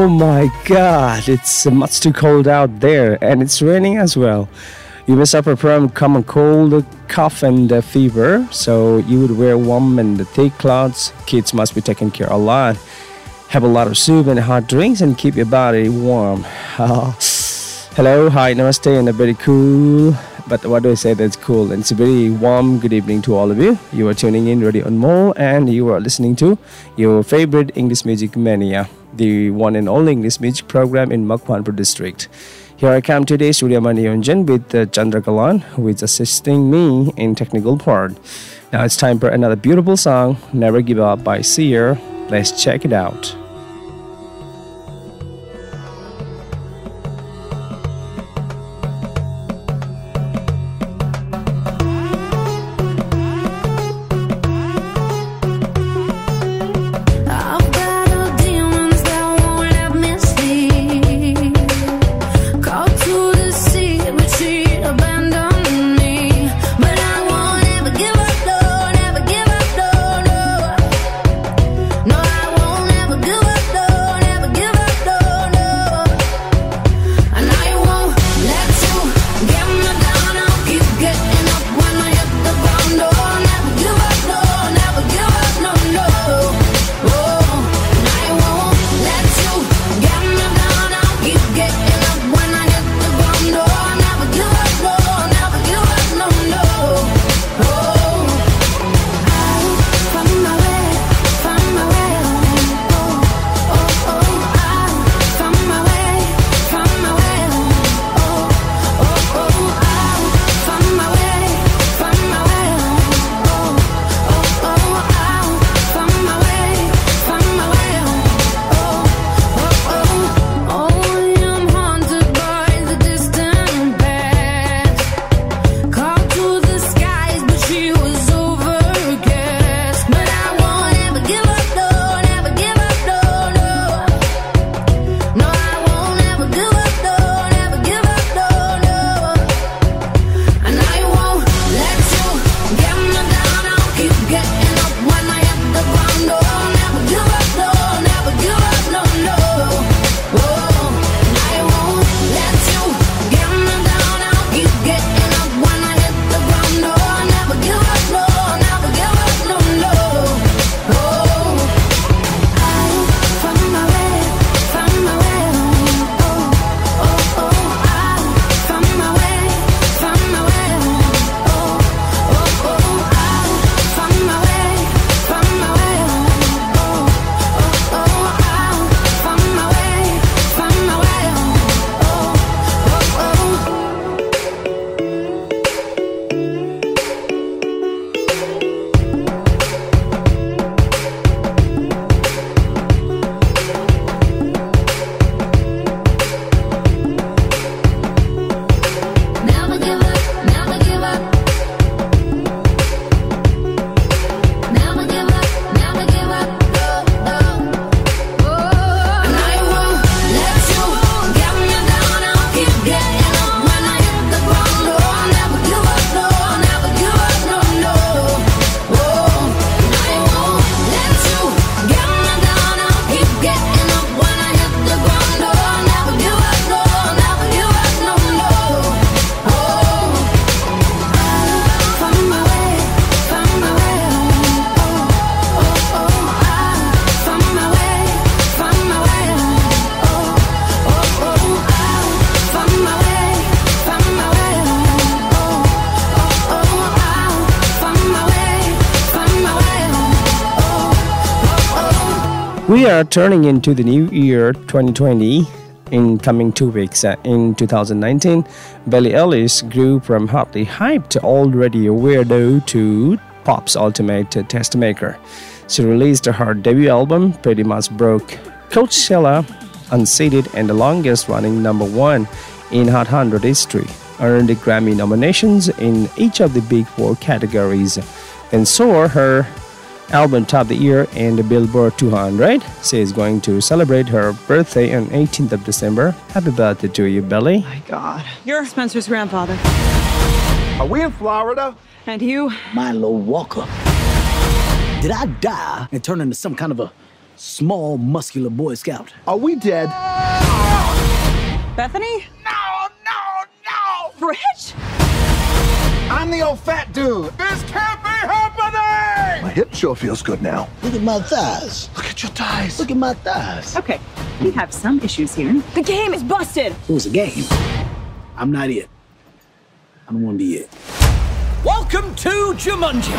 Oh my god, it's much too cold out there and it's raining as well. You may suffer from common cold, cough, and uh, fever, so you would wear warm and thick clothes. Kids must be taken care a lot. Have a lot of soup and hot drinks and keep your body warm. Hello, hi, namaste, and a very cool. But what do I say that's cool? And it's a very warm good evening to all of you. You are tuning in Radio Anmol and you are listening to your favorite English Music Mania, the one and only English music program in Makawanpur district. Here I come today, Suryamani Yonjan with uh, Chandra Ghalan, who is assisting me in technical part. Now it's time for another beautiful song, Never Give Up by Sia. Let's check it out. We are turning into the new year 2020 in coming two weeks. Uh, in 2019, Billie Eilish grew from hotly hyped to already a weirdo to pop's ultimate test maker. She released her debut album, pretty much broke Coachella unseated and the longest running number one in Hot 100 history, earned Grammy nominations in each of the big four categories, and saw her album top the year in the Billboard 200. She is going to celebrate her birthday on 18th of December. Happy birthday to you, Billie. My God. You're Spencer's grandfather. Are we in Florida? And you? Milo Walker. Did I die and turn into some kind of a small, muscular Boy Scout? Are we dead? Bethany? No, no, no! Rich? I'm the old fat dude. This can't be happening! My hip sure feels good now. Look at my thighs. Look at your thighs. Look at my thighs. Okay, we have some issues here. The game is busted. It was a game. I'm not it. I don't want to be it. Welcome to Jumanji.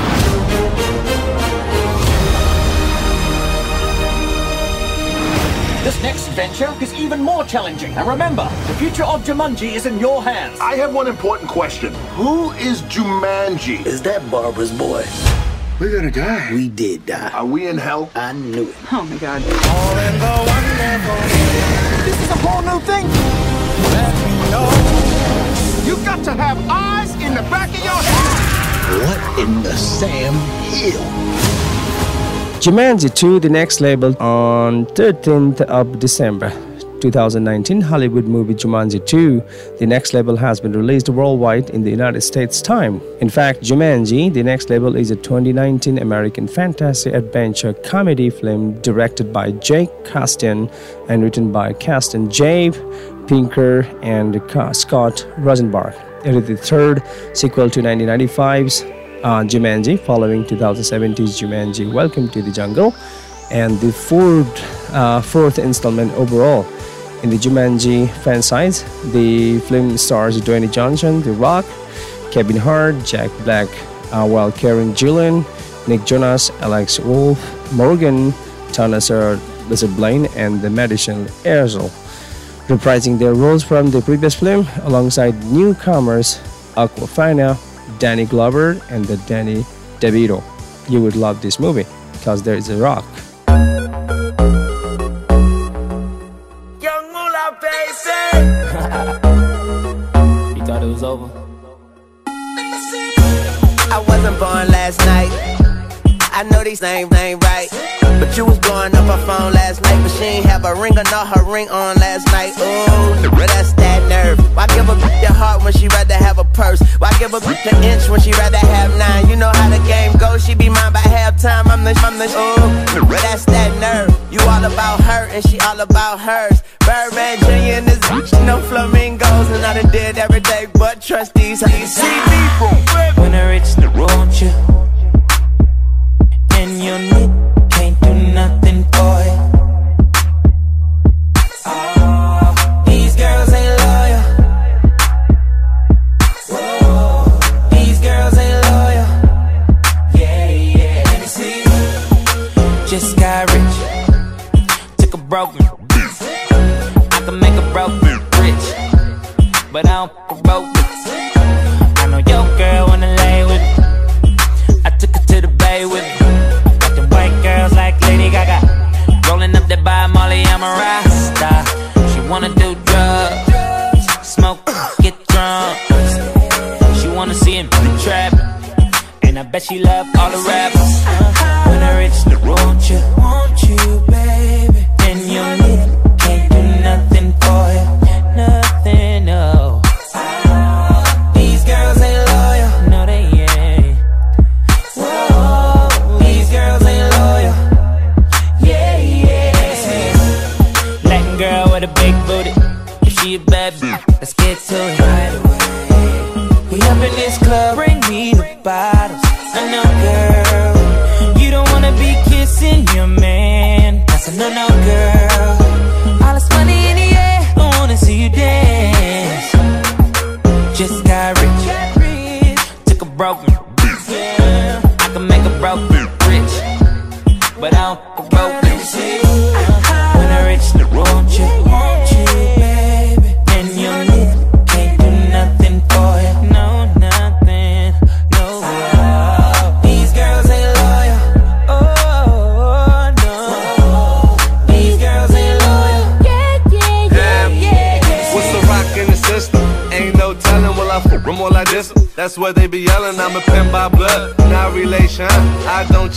This next venture is even more challenging. And remember, the future of Jumanji is in your hands. I have one important question. Who is Jumanji? Is that Barbara's boy? We're gonna die. We did die. Are we in hell? I knew it. Oh my God. All in the wonderful. This is a whole new thing. Let me know. You got to have eyes in the back of your head. What in the Sam Hill? Jumanji 2, the next level, on 13th of December 2019. Hollywood movie Jumanji 2, the next level, has been released worldwide in the United States time. In fact, Jumanji, the next level, is a 2019 American fantasy adventure comedy film directed by Jake Kasdan and written by Kasdan, Jeff Pinkner, and Scott Rosenberg. It is the third sequel to 1995's uh, Jumanji, following 2017's Jumanji Welcome to the Jungle, and the fourth, uh, fourth installment overall. In the Jumanji franchise, the film stars Dwayne Johnson, The Rock, Kevin Hart, Jack Black, uh, while Karen Gillan, Nick Jonas, Alex Wolff, Morgan, Tanasar Lizard Blaine, and the Madison Erzl reprising their roles from the previous film alongside newcomers Awkwafina, Danny Glover, and the Danny DeVito. You would love this movie because there is a rock. Young Moolah, baby. You thought it was over? I wasn't born last night. I know these names ain't right. But you was blowing up her phone last night. But she ain't have a ring or not her ring on last night. Ooh, but that's that nerve. Why give a bitch your heart when she rather have a purse? Why give a bitch an inch when she rather have nine? You know how the game goes. She be mine by halftime. I'm the, I'm the, ooh, but that's that nerve. You all about her and she all about hers. Birdman Jr. and this bitch, no flamingos. And I done did every day but trust these. these see me from When I reach the road, you and your knit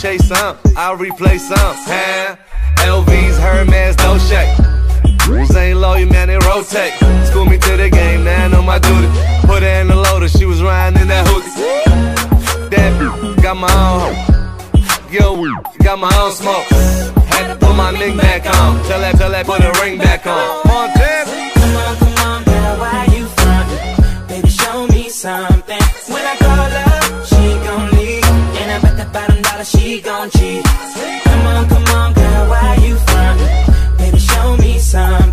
chase some, I replace some. Huh? LV's, Hermes, no shake. Rules ain't loyal, man, they rotate. School me to the game, now I my duty. Put her in the loader, she was riding in that hoodie. That got my own hoe. Yo, got my own smoke. Had to put my ring back on. Tell that, tell that, put a ring back on. Come on, come on, girl, why you frontin'? Baby, show me something.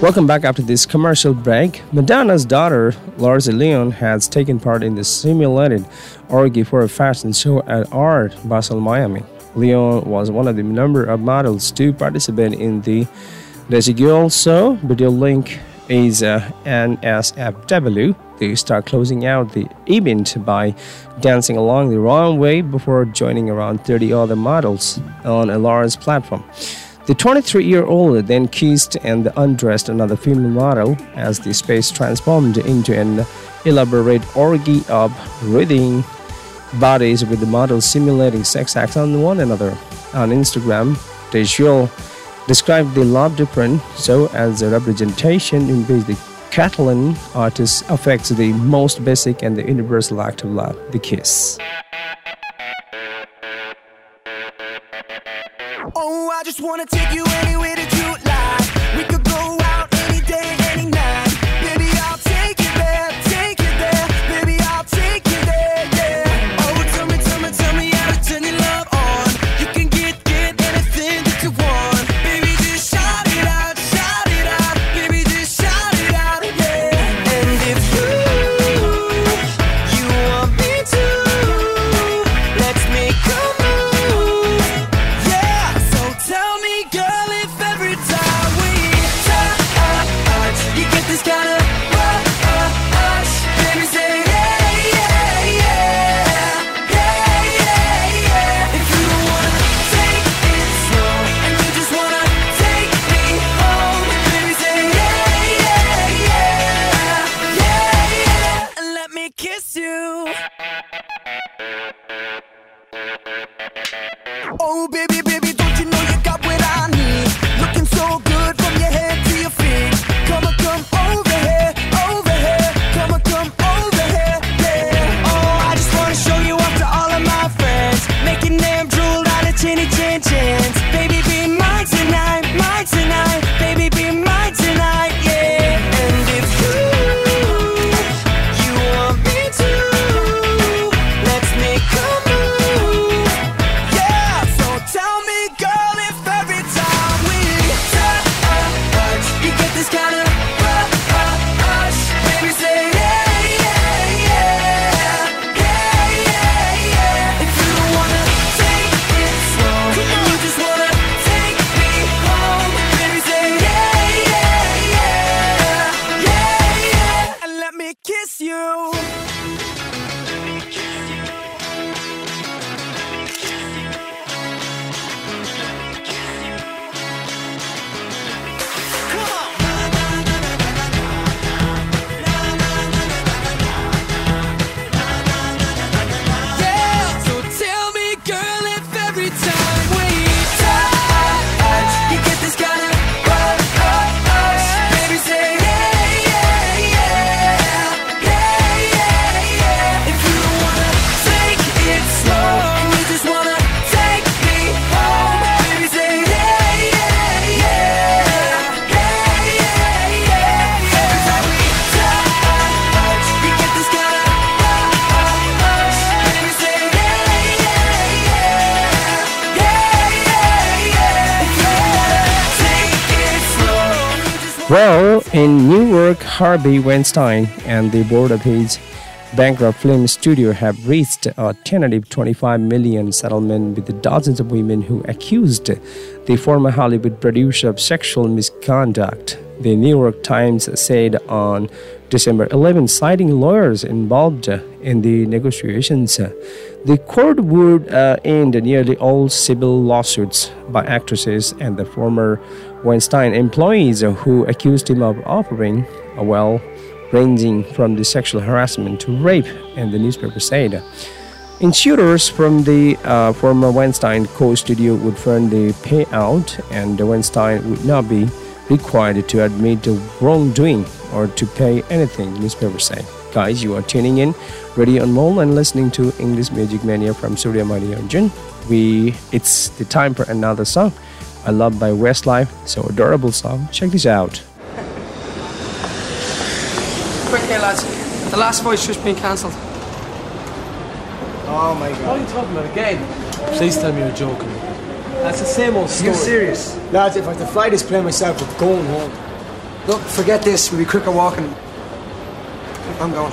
Welcome back after this commercial break. Madonna's daughter, Lourdes Leon, has taken part in the simulated orgy for a fashion show at Art Basel, Miami. Leon was one of the number of models to participate in the Desigual show. Video link is uh, NSFW. They start closing out the event by dancing along the runway before joining around 30 other models on a large platform. The 23 year old then kissed and undressed another female model as the space transformed into an elaborate orgy of writhing bodies with the models simulating sex acts on one another. On Instagram, Desigual described the Love Different so as a representation in which the Catalan artist affects the most basic and the universal act of love, the kiss. Oh, just wanna take you anywhere that you like. We Harvey Weinstein and the board of his bankrupt film studio have reached a tentative 25 million settlement with dozens of women who accused the former Hollywood producer of sexual misconduct. The New York Times said on December 11, citing lawyers involved in the negotiations. The court would uh, end nearly all civil lawsuits by actresses and the former Weinstein employees who accused him of offering, uh, well, ranging from the sexual harassment to rape, and the newspaper said. Insurers from the uh, former Weinstein co studio would fund the payout, and Weinstein would not be required to admit the wrongdoing or to pay anything, the newspaper said. Guys, you are tuning in Radio Anmol and listening to English Music Mania from Suryamani Yonjan. We it's the time for another song. I love by Westlife, so adorable song. Check this out. Quick here, lads. The last voice just been cancelled. Oh my god. What are you talking about again? Please tell me you're joking. That's the same old story. You're serious? Lads, if I had to fly this plane myself, we're going home. Look, forget this. We'll be quicker walking. I'm going.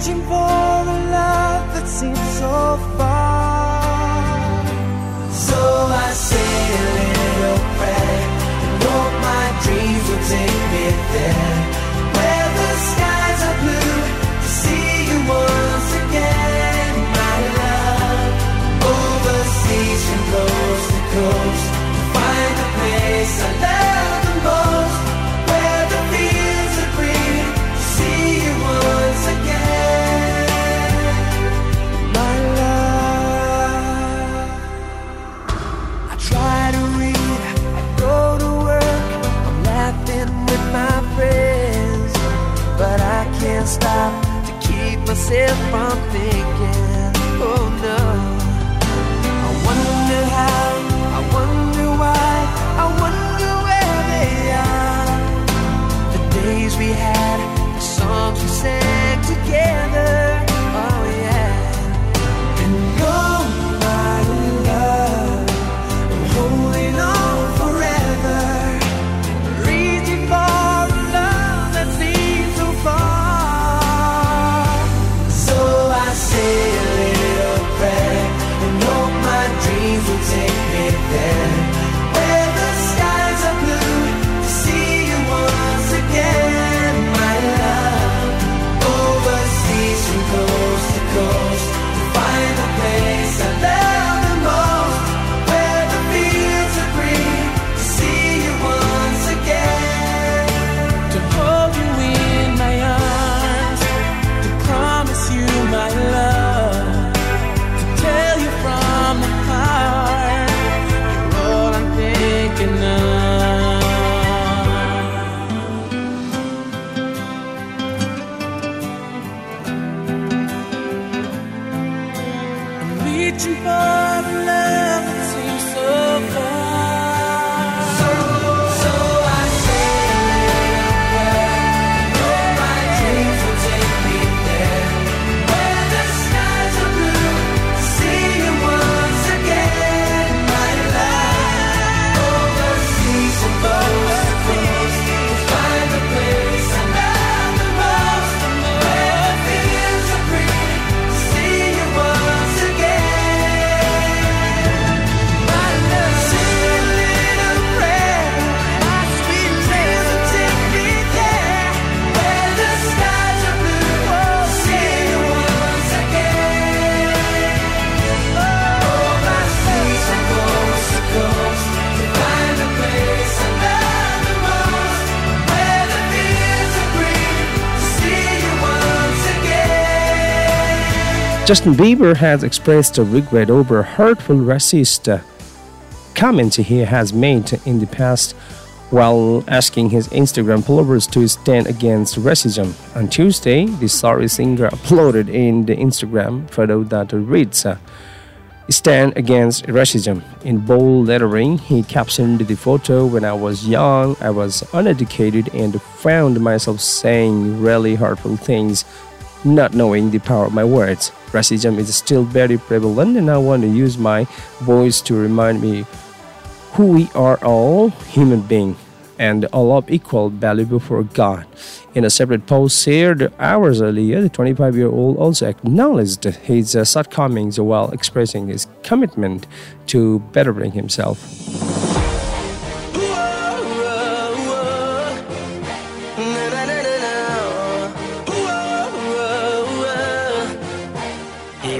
Reaching for the love that seems so far. So I say a little prayer and hope my dreams will take me there, where the skies are blue to see you once Justin Bieber has expressed a regret over hurtful racist uh, comments he has made in the past while asking his Instagram followers to stand against racism. On Tuesday, the sorry singer uploaded in the Instagram photo that reads, uh, Stand against racism. In bold lettering, he captioned the photo When I was young, I was uneducated and found myself saying really hurtful things, not knowing the power of my words. Racism is still very prevalent, and I want to use my voice to remind me who we are all human beings and all of equal value before God. In a separate post shared hours earlier, the 25 year old also acknowledged his shortcomings while expressing his commitment to bettering himself.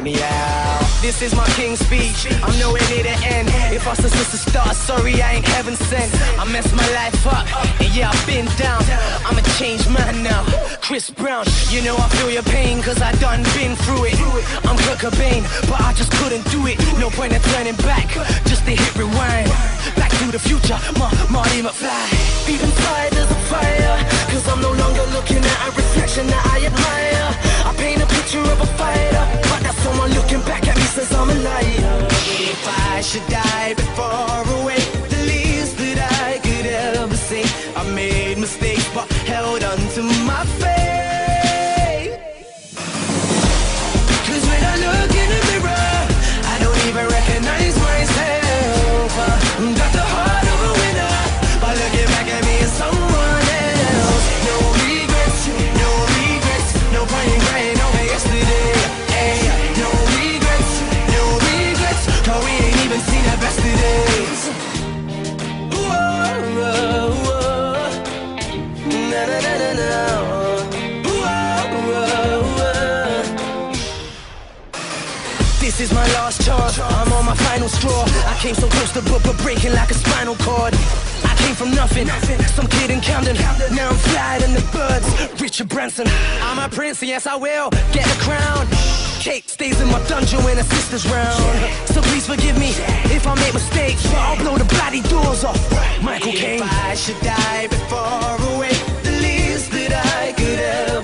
Me out. This is my king speech. I'm nowhere near the end. If I was to start, sorry, I ain't heaven sent. I messed my life up, and yeah, I've been down. I'm a changed man now. Chris Brown, you know I feel your pain, cause I done been through it. I'm Kurt Cobain, but I just couldn't do it. No point in turning back, just to hit rewind. Back to the future, my Marty McFly. Deep inside there's a fire, cause I'm no longer looking at a reflection that I admire. I paint a picture of a fighter, but that someone looking back at me says I'm a liar. If I should die before away, the least that I could ever say, I made mistakes but held on to my faith. This is my last chance. I'm on my final straw. I came so close to but, but breaking like a spinal cord. I came from nothing, some kid in Camden. Now I'm flying in the birds. Richard Branson. I'm a prince, yes I will get a crown. Kate stays in my dungeon when her sister's round. So please forgive me if I make mistakes, but I'll blow the bloody doors off. Michael Caine. If I should die before away, the least that I could ever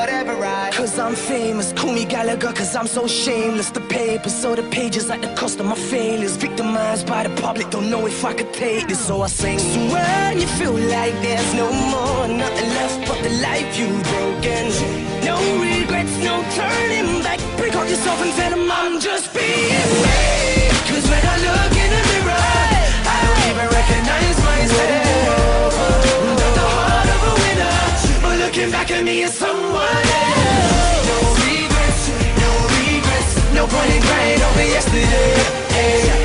whatever I Cause I'm famous, call me Gallagher Cause I'm so shameless. The papers, so the pages like the cost of my failures. Victimized by the public, don't know if I could take this. So I sing So when you feel like there's no more Nothing left but the life you've broken. No regrets, no turning back. Break out yourself and tell them I'm just being me Cause when I look in the mirror I don't even recognize myself Got the heart of a winner But looking back at me as someone 20 grand over yesterday. Hey.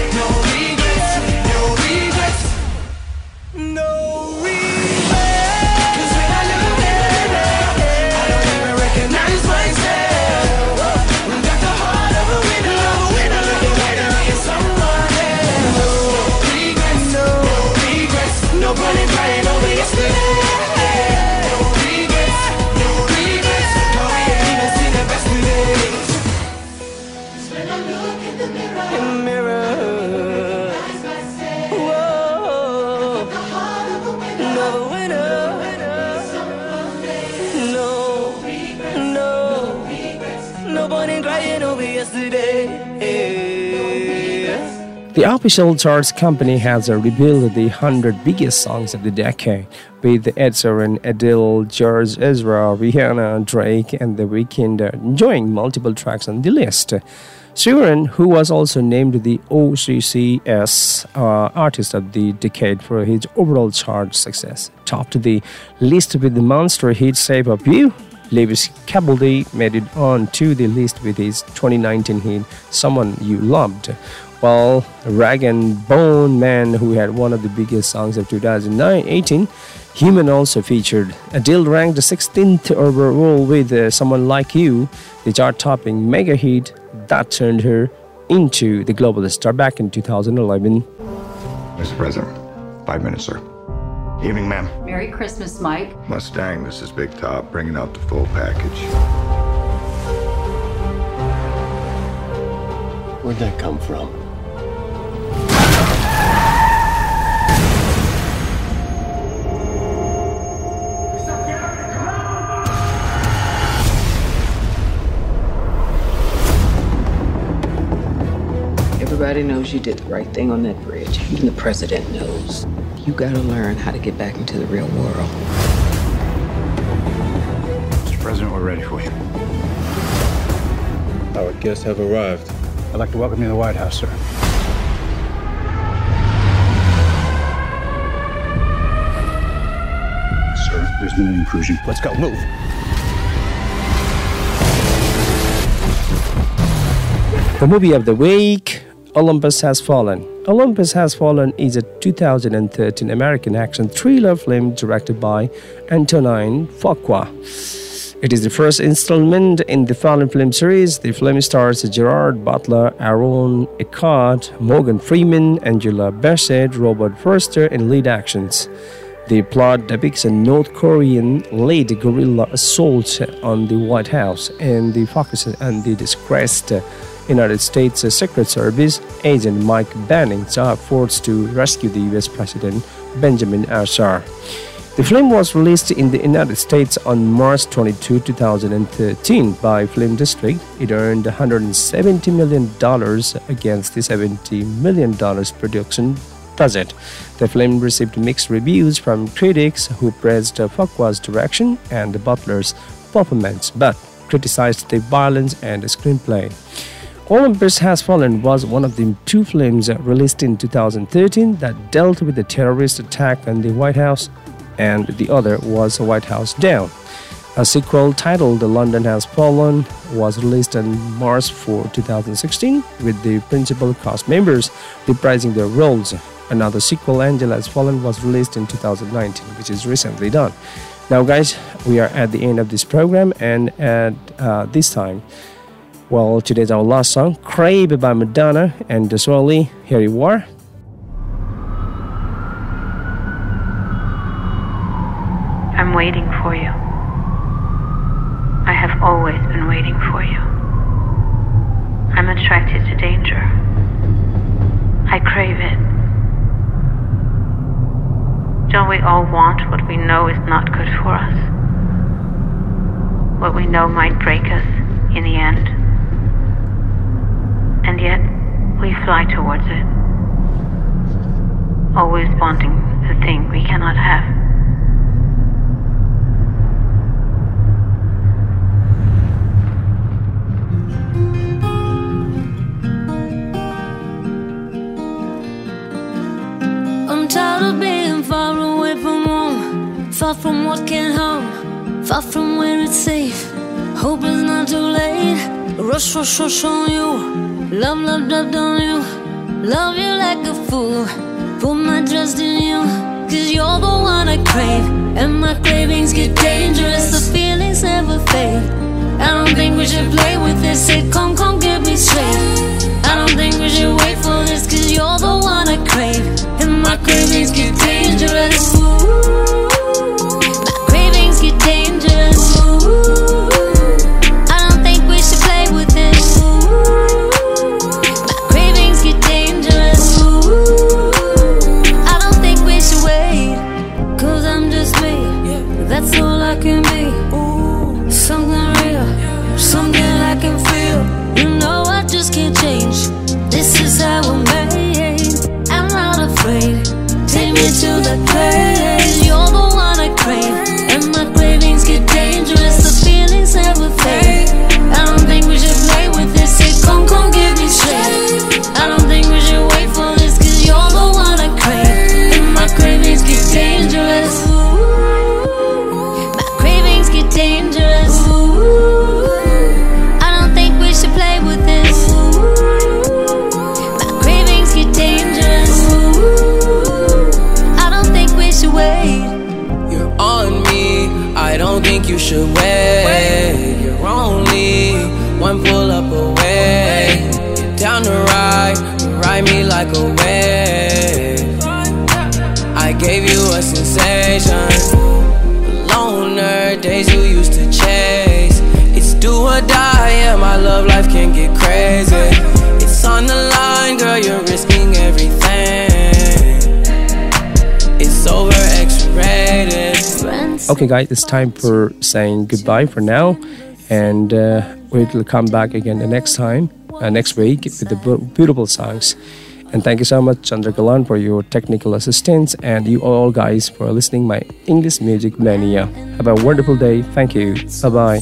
Yesterday The official charts company has revealed the 100 biggest songs of the decade, with Ed Sheeran, Adele, George Ezra, Rihanna, Drake, and The Weeknd enjoying multiple tracks on the list. Sheeran, who was also named the OCCS uh, Artist of the Decade for his overall chart success, topped the list with the monster hit Shape of You. Lewis Capaldi made it on to the list with his 2019 hit Someone You Loved, while Rag and Bone Man, who had one of the biggest songs of 2018, Human also featured. Adele ranked 16th overall with uh, Someone Like You, the chart topping mega hit that turned her into the global star back in 2011. Mr. President, five minutes, sir. Evening, ma'am. Merry Christmas, Mike. Mustang, this is Big Top, bringing out the full package. Where'd that come from? Everybody knows you did the right thing on that bridge. Even the president knows. You gotta learn how to get back into the real world. Mr. President, we're ready for you. Our guests have arrived. I'd like to welcome you to the White House, sir. Sir, there's been an intrusion. Let's go. Move. The movie of the week Olympus Has Fallen. Olympus Has Fallen is a 2013 American action thriller film directed by Antoine Fuqua. It is the first installment in the Fallen film series. The film stars Gerard Butler, Aaron Eckhart, Morgan Freeman, Angela Bassett, Robert Forster in lead actions. The plot depicts a North Korean led guerrilla assault on the White House and the focuses on the disgraced United States Secret Service agent Mike Banning's forced to rescue the US President Benjamin Asher. The film was released in the United States on March 22, 2013 by Film District. It earned $170 million against the $70 million production budget. The film received mixed reviews from critics who praised Fuqua's direction and Butler's performance, but criticized the violence and screenplay. Olympus Has Fallen was one of the two films released in 2013 that dealt with the terrorist attack on the White House, and the other was White House Down. A sequel titled The London Has Fallen was released on March 4, 2016, with the principal cast members reprising their roles. Another sequel, Angel Has Fallen, was released in 2019, which is recently done. Now, guys, we are at the end of this program, and at uh, this time, well, today's our last song, Crave by Madonna and Swae Lee. Here you are. I'm waiting for you. I have always been waiting for you. I'm attracted to danger. I crave it. Don't we all want what we know is not good for us? What we know might break us in the end? And yet, we fly towards it, always wanting the thing we cannot have. I'm tired of being far away from home, far from what can harm, far from where it's safe. Hope it's not too late. Rush, rush, rush on you. Love, love, love on you. Love you like a fool. Put my trust in you. Cause you're the one I crave. And my cravings get dangerous. The feelings never fade. I don't think we should play with this. think you should wait. You're only one pull up away. You're down the ride, ride me like a wave. I gave you a sensation. Loner days you used to chase. It's do or die, yeah. My love life can get crazy. It's on the line, girl. You're risking. Okay, guys, it's time for saying goodbye for now, and uh, we'll come back again the next time, uh, next week, with the beautiful songs. And thank you so much, Chandra Ghalan, for your technical assistance, and you all guys for listening my English Music Mania. Have a wonderful day. Thank you. Bye bye.